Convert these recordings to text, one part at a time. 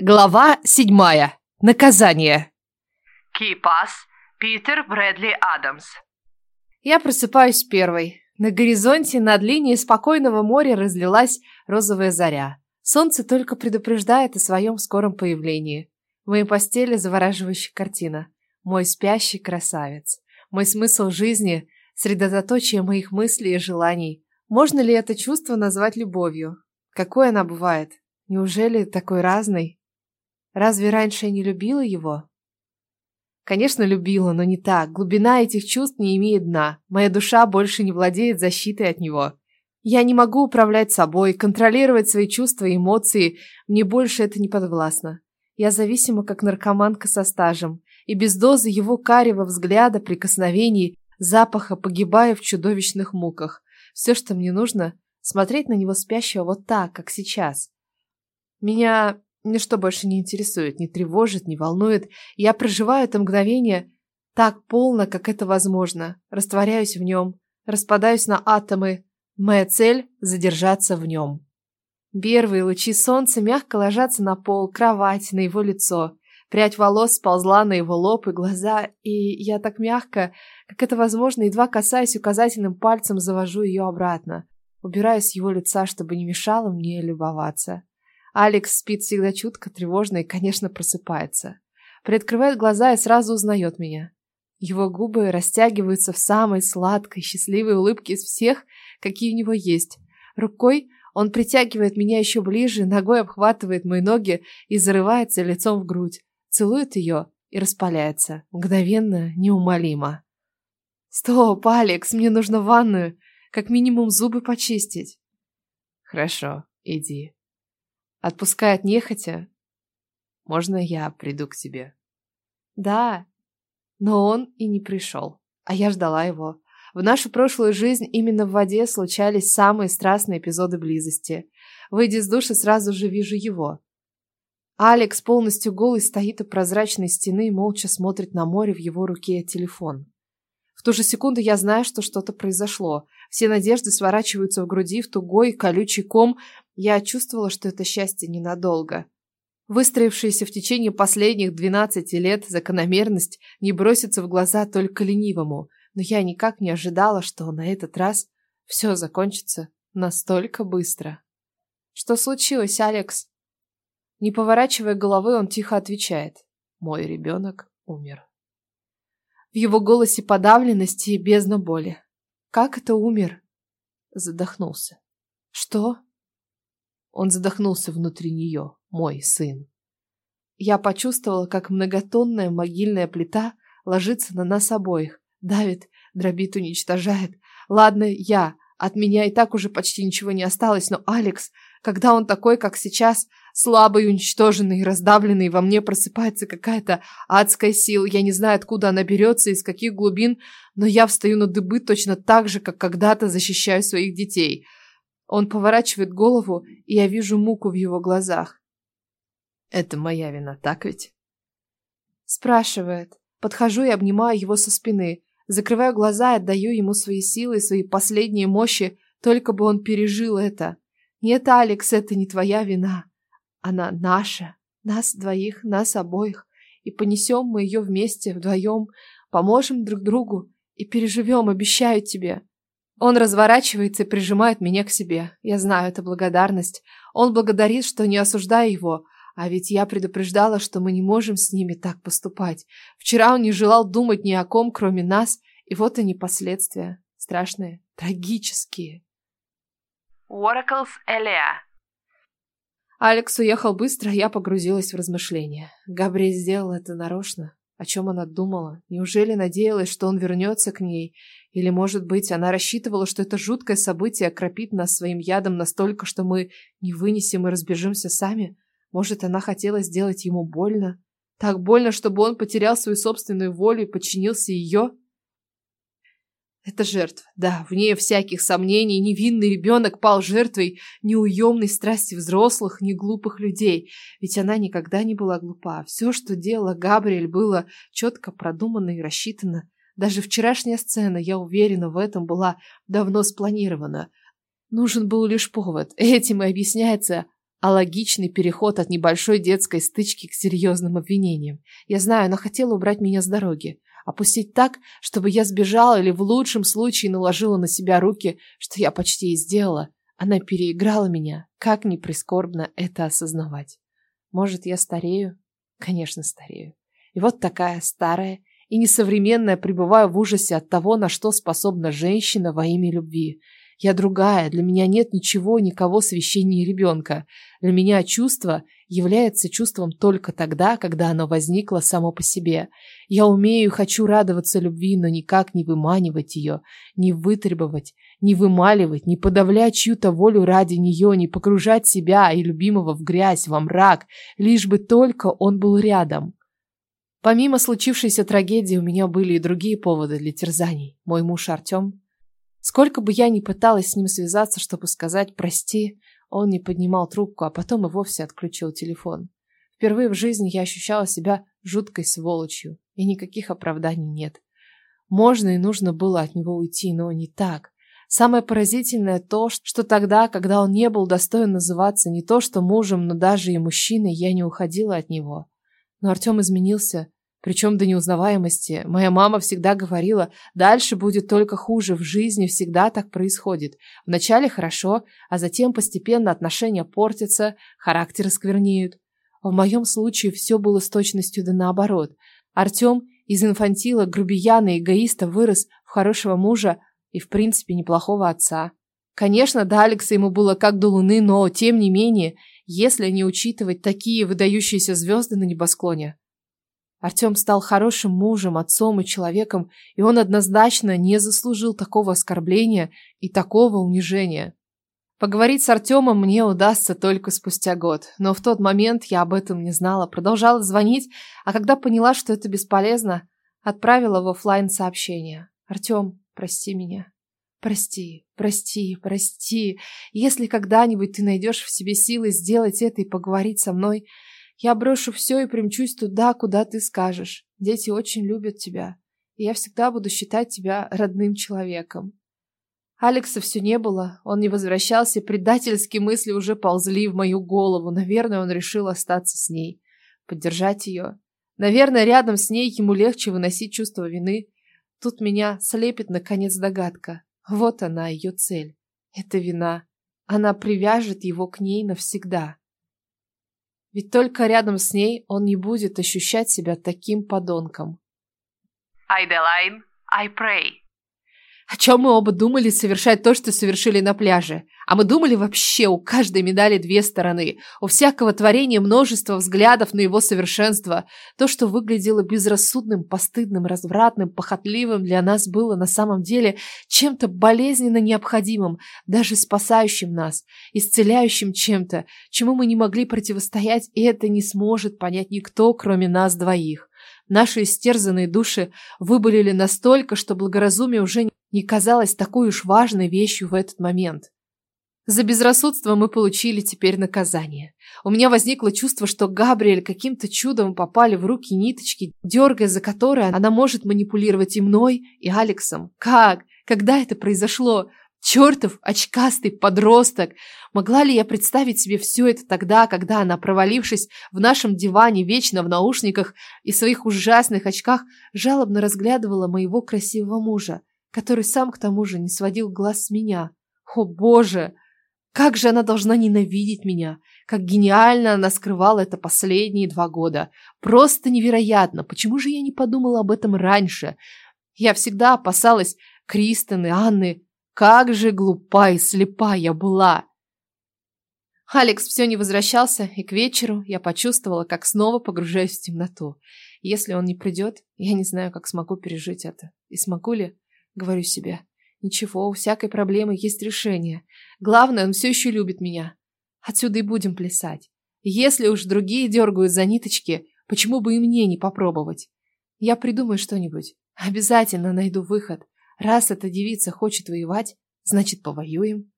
Глава седьмая. Наказание. Кипас, Питер Брэдли Адамс. Я просыпаюсь первой. На горизонте над линией спокойного моря разлилась розовая заря. Солнце только предупреждает о своем скором появлении. В моей постели завораживающая картина. Мой спящий красавец. Мой смысл жизни – средоточие моих мыслей и желаний. Можно ли это чувство назвать любовью? Какой она бывает? Неужели такой разной? Разве раньше я не любила его? Конечно, любила, но не так. Глубина этих чувств не имеет дна. Моя душа больше не владеет защитой от него. Я не могу управлять собой, контролировать свои чувства и эмоции. Мне больше это не подвластно. Я зависима, как наркоманка со стажем. И без дозы его карего взгляда, прикосновений, запаха погибаю в чудовищных муках. Все, что мне нужно, смотреть на него спящего вот так, как сейчас. Меня Ничто больше не интересует, не тревожит, не волнует. Я проживаю это мгновение так полно, как это возможно. Растворяюсь в нем, распадаюсь на атомы. Моя цель — задержаться в нем. Первые лучи солнца мягко ложатся на пол, кровать, на его лицо. Прядь волос сползла на его лоб и глаза, и я так мягко, как это возможно, едва касаясь указательным пальцем, завожу ее обратно. Убираю с его лица, чтобы не мешало мне любоваться. Алекс спит всегда чутко, тревожно и, конечно, просыпается. Приоткрывает глаза и сразу узнает меня. Его губы растягиваются в самой сладкой, счастливой улыбке из всех, какие у него есть. Рукой он притягивает меня еще ближе, ногой обхватывает мои ноги и зарывается лицом в грудь, целует ее и распаляется, мгновенно, неумолимо. «Стоп, Алекс, мне нужно ванную, как минимум зубы почистить». «Хорошо, иди», Отпускает нехотя. Можно я приду к тебе? Да, но он и не пришел, а я ждала его. В нашу прошлую жизнь именно в воде случались самые страстные эпизоды близости. Выйдя из души, сразу же вижу его. Алекс полностью голый стоит у прозрачной стены и молча смотрит на море в его руке телефон. В ту же секунду я знаю, что что-то произошло. Все надежды сворачиваются в груди в тугой колючий ком. Я чувствовала, что это счастье ненадолго. Выстроившаяся в течение последних 12 лет закономерность не бросится в глаза только ленивому, но я никак не ожидала, что на этот раз все закончится настолько быстро. «Что случилось, Алекс?» Не поворачивая головы, он тихо отвечает. «Мой ребенок умер». В его голосе подавленности и бездна боли. Как это умер? Задохнулся. Что? Он задохнулся внутри нее, мой сын. Я почувствовала, как многотонная могильная плита ложится на нас обоих, давит, дробит, уничтожает. Ладно, я, от меня и так уже почти ничего не осталось, но Алекс, когда он такой, как сейчас, слабый, уничтоженный, раздавленный, во мне просыпается какая-то адская сила. Я не знаю, откуда она берется, из каких глубин, но я встаю на дыбы точно так же, как когда-то защищаю своих детей. Он поворачивает голову, и я вижу муку в его глазах. «Это моя вина, так ведь?» Спрашивает. Подхожу и обнимаю его со спины. Закрываю глаза и отдаю ему свои силы, свои последние мощи, только бы он пережил это. Нет, Алекс, это не твоя вина. Она наша, нас двоих, нас обоих. И понесем мы ее вместе, вдвоем, поможем друг другу и переживем, обещаю тебе. Он разворачивается и прижимает меня к себе. Я знаю, это благодарность. Он благодарит, что не осуждаю его, а ведь я предупреждала, что мы не можем с ними так поступать. Вчера он не желал думать ни о ком, кроме нас, и вот они последствия. Страшные, трагические. Oracles Элеа. Алекс уехал быстро, я погрузилась в размышления. Габриэль сделал это нарочно. О чем она думала? Неужели надеялась, что он вернется к ней? Или, может быть, она рассчитывала, что это жуткое событие окропит нас своим ядом настолько, что мы не вынесем и разбежимся сами? Может, она хотела сделать ему больно? Так больно, чтобы он потерял свою собственную волю и подчинился ее? Это жертва, да, вне всяких сомнений, невинный ребенок пал жертвой неуемной страсти взрослых, неглупых людей, ведь она никогда не была глупа. Все, что делала Габриэль, было четко продумано и рассчитано. Даже вчерашняя сцена, я уверена, в этом была давно спланирована. Нужен был лишь повод. Этим и объясняется а переход от небольшой детской стычки к серьезным обвинениям. Я знаю, она хотела убрать меня с дороги, опустить так, чтобы я сбежала или в лучшем случае наложила на себя руки, что я почти и сделала. Она переиграла меня, как ни прискорбно это осознавать. Может, я старею? Конечно, старею. И вот такая старая и несовременная пребываю в ужасе от того, на что способна женщина во имя любви. Я другая, для меня нет ничего, никого священнее ребенка. Для меня чувство является чувством только тогда, когда оно возникло само по себе. Я умею и хочу радоваться любви, но никак не выманивать ее, не вытребовать, не вымаливать, не подавлять чью-то волю ради нее, не погружать себя и любимого в грязь, во мрак, лишь бы только он был рядом. Помимо случившейся трагедии у меня были и другие поводы для терзаний. Мой муж Артем Сколько бы я ни пыталась с ним связаться, чтобы сказать «прости», он не поднимал трубку, а потом и вовсе отключил телефон. Впервые в жизни я ощущала себя жуткой сволочью, и никаких оправданий нет. Можно и нужно было от него уйти, но не так. Самое поразительное то, что тогда, когда он не был достоин называться не то что мужем, но даже и мужчиной, я не уходила от него. Но Артем изменился, причем до неузнаваемости. Моя мама всегда говорила, дальше будет только хуже, в жизни всегда так происходит. Вначале хорошо, а затем постепенно отношения портятся, характеры сквернеют. В моем случае все было с точностью да наоборот. Артем из инфантила, грубияна и эгоиста вырос в хорошего мужа и, в принципе, неплохого отца. Конечно, до Алекса ему было как до луны, но, тем не менее, если не учитывать такие выдающиеся звезды на небосклоне, Артем стал хорошим мужем, отцом и человеком, и он однозначно не заслужил такого оскорбления и такого унижения. Поговорить с Артемом мне удастся только спустя год, но в тот момент я об этом не знала, продолжала звонить, а когда поняла, что это бесполезно, отправила в офлайн сообщение. «Артем, прости меня. Прости, прости, прости. Если когда-нибудь ты найдешь в себе силы сделать это и поговорить со мной, я брошу все и примчусь туда, куда ты скажешь. Дети очень любят тебя, и я всегда буду считать тебя родным человеком. Алекса все не было, он не возвращался, предательские мысли уже ползли в мою голову. Наверное, он решил остаться с ней, поддержать ее. Наверное, рядом с ней ему легче выносить чувство вины. Тут меня слепит, наконец, догадка. Вот она, ее цель. Это вина. Она привяжет его к ней навсегда. Ведь только рядом с ней он не будет ощущать себя таким подонком. Айделайн, I pray. О чем мы оба думали совершать то, что совершили на пляже? А мы думали вообще, у каждой медали две стороны. У всякого творения множество взглядов на его совершенство. То, что выглядело безрассудным, постыдным, развратным, похотливым, для нас было на самом деле чем-то болезненно необходимым, даже спасающим нас, исцеляющим чем-то, чему мы не могли противостоять, и это не сможет понять никто, кроме нас двоих. Наши истерзанные души выболели настолько, что благоразумие уже не казалось такой уж важной вещью в этот момент. За безрассудство мы получили теперь наказание. У меня возникло чувство, что Габриэль каким-то чудом попали в руки ниточки, дергая за которые она может манипулировать и мной, и Алексом. Как? Когда это произошло? Чертов очкастый подросток! Могла ли я представить себе все это тогда, когда она, провалившись в нашем диване вечно в наушниках и своих ужасных очках, жалобно разглядывала моего красивого мужа, который сам к тому же не сводил глаз с меня? О, боже! Как же она должна ненавидеть меня! Как гениально она скрывала это последние два года! Просто невероятно! Почему же я не подумала об этом раньше? Я всегда опасалась Кристен и Анны, как же глупа и слепа я была! Алекс все не возвращался, и к вечеру я почувствовала, как снова погружаюсь в темноту. Если он не придет, я не знаю, как смогу пережить это. И смогу ли? Говорю себе. Ничего, у всякой проблемы есть решение. Главное, он все еще любит меня. Отсюда и будем плясать. Если уж другие дергают за ниточки, почему бы и мне не попробовать? Я придумаю что-нибудь. Обязательно найду выход. Раз эта девица хочет воевать, значит, повоюем.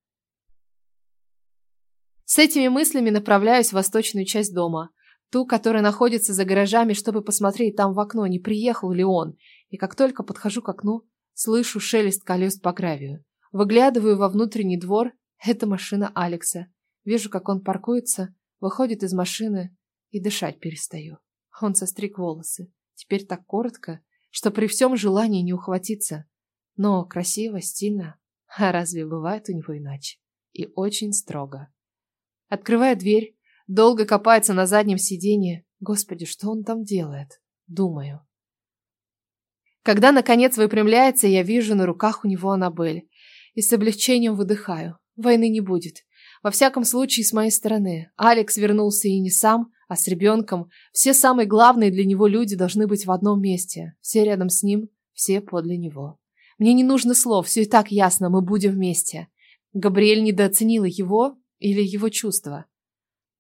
С этими мыслями направляюсь в восточную часть дома, ту, которая находится за гаражами, чтобы посмотреть там в окно, не приехал ли он. И как только подхожу к окну, слышу шелест колес по гравию. Выглядываю во внутренний двор, это машина Алекса. Вижу, как он паркуется, выходит из машины и дышать перестаю. Он состриг волосы. Теперь так коротко, что при всем желании не ухватиться. Но красиво, стильно. А разве бывает у него иначе? И очень строго. Открывая дверь, долго копается на заднем сиденье. Господи, что он там делает? Думаю. Когда, наконец, выпрямляется, я вижу на руках у него Аннабель. И с облегчением выдыхаю. Войны не будет. Во всяком случае, с моей стороны. Алекс вернулся и не сам, а с ребенком. Все самые главные для него люди должны быть в одном месте. Все рядом с ним, все подле него. Мне не нужно слов, все и так ясно, мы будем вместе. Габриэль недооценила его или его чувства.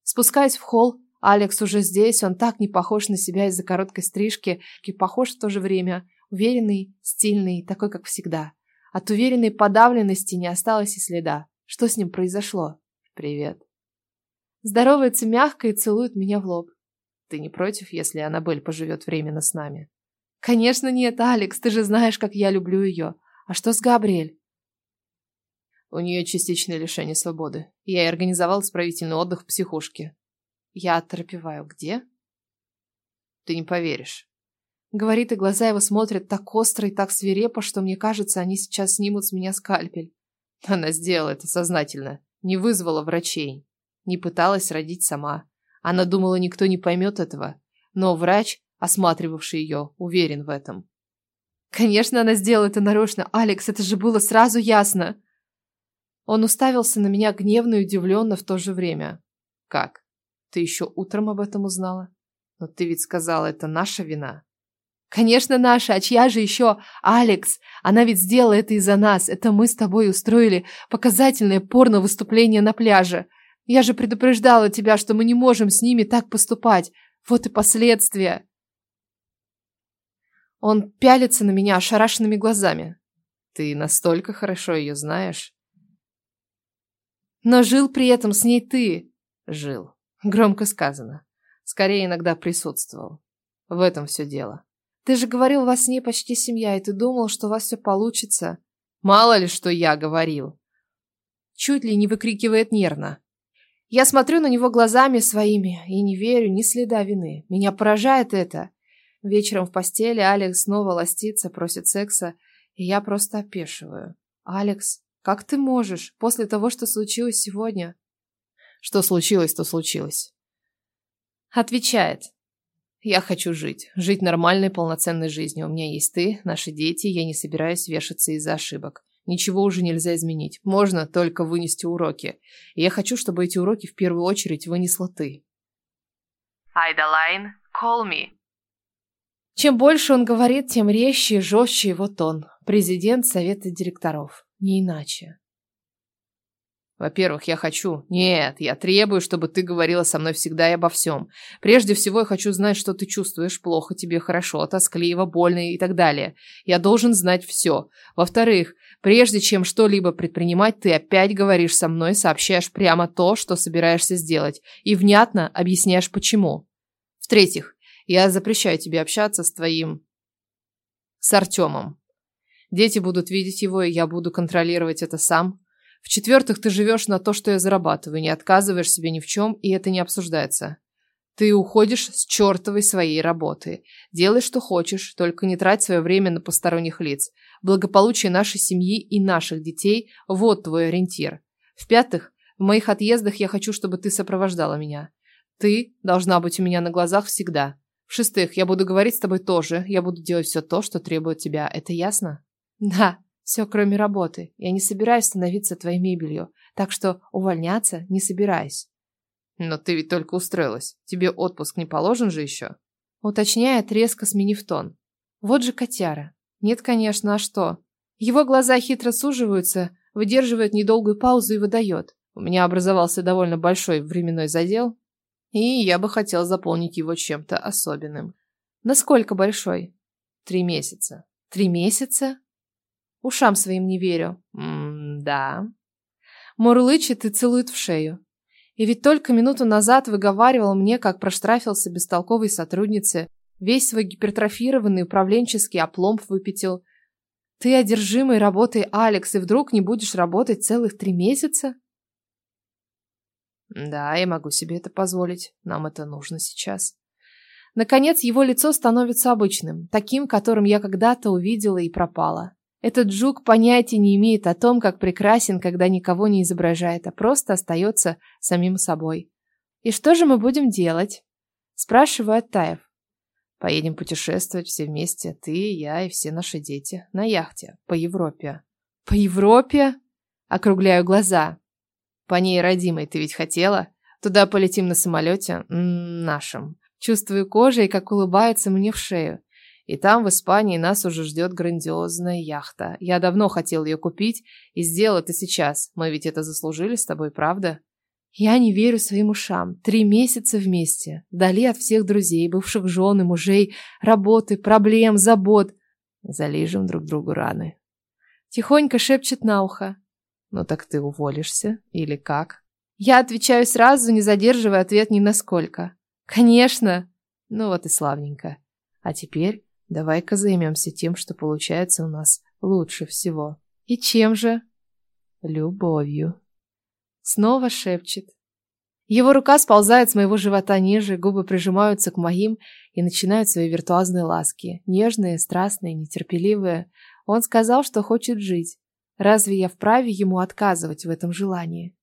Спускаясь в холл, Алекс уже здесь, он так не похож на себя из-за короткой стрижки, и похож в то же время, уверенный, стильный, такой, как всегда. От уверенной подавленности не осталось и следа. Что с ним произошло? Привет. Здоровается мягко и целует меня в лоб. Ты не против, если Аннабель поживет временно с нами? Конечно нет, Алекс, ты же знаешь, как я люблю ее. А что с Габриэль? У нее частичное лишение свободы. Я и организовал исправительный отдых в психушке. Я оторопеваю. Где? Ты не поверишь. Говорит, и глаза его смотрят так остро и так свирепо, что мне кажется, они сейчас снимут с меня скальпель. Она сделала это сознательно. Не вызвала врачей. Не пыталась родить сама. Она думала, никто не поймет этого. Но врач, осматривавший ее, уверен в этом. Конечно, она сделала это нарочно. Алекс, это же было сразу ясно. Он уставился на меня гневно и удивленно в то же время. Как? Ты еще утром об этом узнала? Но ты ведь сказала, это наша вина. Конечно, наша, а чья же еще? Алекс, она ведь сделала это из-за нас. Это мы с тобой устроили показательное порно-выступление на пляже. Я же предупреждала тебя, что мы не можем с ними так поступать. Вот и последствия. Он пялится на меня ошарашенными глазами. Ты настолько хорошо ее знаешь. Но жил при этом с ней ты. Жил. Громко сказано. Скорее иногда присутствовал. В этом все дело. Ты же говорил, у вас с ней почти семья, и ты думал, что у вас все получится. Мало ли, что я говорил. Чуть ли не выкрикивает нервно. Я смотрю на него глазами своими и не верю ни следа вины. Меня поражает это. Вечером в постели Алекс снова ластится, просит секса, и я просто опешиваю. «Алекс, как ты можешь, после того, что случилось сегодня?» «Что случилось, то случилось». Отвечает. «Я хочу жить. Жить нормальной, полноценной жизнью. У меня есть ты, наши дети, я не собираюсь вешаться из-за ошибок. Ничего уже нельзя изменить. Можно только вынести уроки. И я хочу, чтобы эти уроки в первую очередь вынесла ты. Айдалайн, call me. Чем больше он говорит, тем резче и жестче его тон. Президент Совета директоров. Не иначе. Во-первых, я хочу... Нет, я требую, чтобы ты говорила со мной всегда и обо всем. Прежде всего, я хочу знать, что ты чувствуешь, плохо тебе, хорошо, тоскливо, больно и так далее. Я должен знать все. Во-вторых, прежде чем что-либо предпринимать, ты опять говоришь со мной, сообщаешь прямо то, что собираешься сделать, и внятно объясняешь, почему. В-третьих, я запрещаю тебе общаться с твоим... с Артемом. Дети будут видеть его, и я буду контролировать это сам. В-четвертых, ты живешь на то, что я зарабатываю, не отказываешь себе ни в чем, и это не обсуждается. Ты уходишь с чертовой своей работы. Делай, что хочешь, только не трать свое время на посторонних лиц. Благополучие нашей семьи и наших детей – вот твой ориентир. В-пятых, в моих отъездах я хочу, чтобы ты сопровождала меня. Ты должна быть у меня на глазах всегда. В-шестых, я буду говорить с тобой тоже. Я буду делать все то, что требует тебя. Это ясно? Да. Все, кроме работы. Я не собираюсь становиться твоей мебелью, так что увольняться не собираюсь. Но ты ведь только устроилась. Тебе отпуск не положен же еще? Уточняет, резко сменив тон. Вот же котяра. Нет, конечно, а что? Его глаза хитро суживаются, выдерживает недолгую паузу и выдает. У меня образовался довольно большой временной задел, и я бы хотел заполнить его чем-то особенным. Насколько большой? Три месяца. Три месяца? Ушам своим не верю. М-да. Мурлычет и целует в шею. И ведь только минуту назад выговаривал мне, как проштрафился бестолковой сотруднице, весь свой гипертрофированный управленческий опломб выпятил. Ты одержимый работой, Алекс, и вдруг не будешь работать целых три месяца? Да, я могу себе это позволить. Нам это нужно сейчас. Наконец, его лицо становится обычным, таким, которым я когда-то увидела и пропала. Этот жук понятия не имеет о том, как прекрасен, когда никого не изображает, а просто остается самим собой. «И что же мы будем делать?» Спрашиваю оттаив. «Поедем путешествовать все вместе, ты, я и все наши дети, на яхте, по Европе». «По Европе?» Округляю глаза. «По ней родимой ты ведь хотела? Туда полетим на самолете, нашем. Чувствую кожей, как улыбается мне в шею. И там, в Испании, нас уже ждет грандиозная яхта. Я давно хотел ее купить и сделал это сейчас. Мы ведь это заслужили с тобой, правда? Я не верю своим ушам. Три месяца вместе. Вдали от всех друзей, бывших жен и мужей, работы, проблем, забот. Залижем друг другу раны. Тихонько шепчет на ухо. Ну так ты уволишься? Или как? Я отвечаю сразу, не задерживая ответ ни на сколько. Конечно. Ну вот и славненько. А теперь давай-ка займемся тем, что получается у нас лучше всего. И чем же? Любовью. Снова шепчет. Его рука сползает с моего живота ниже, губы прижимаются к моим и начинают свои виртуозные ласки. Нежные, страстные, нетерпеливые. Он сказал, что хочет жить. Разве я вправе ему отказывать в этом желании?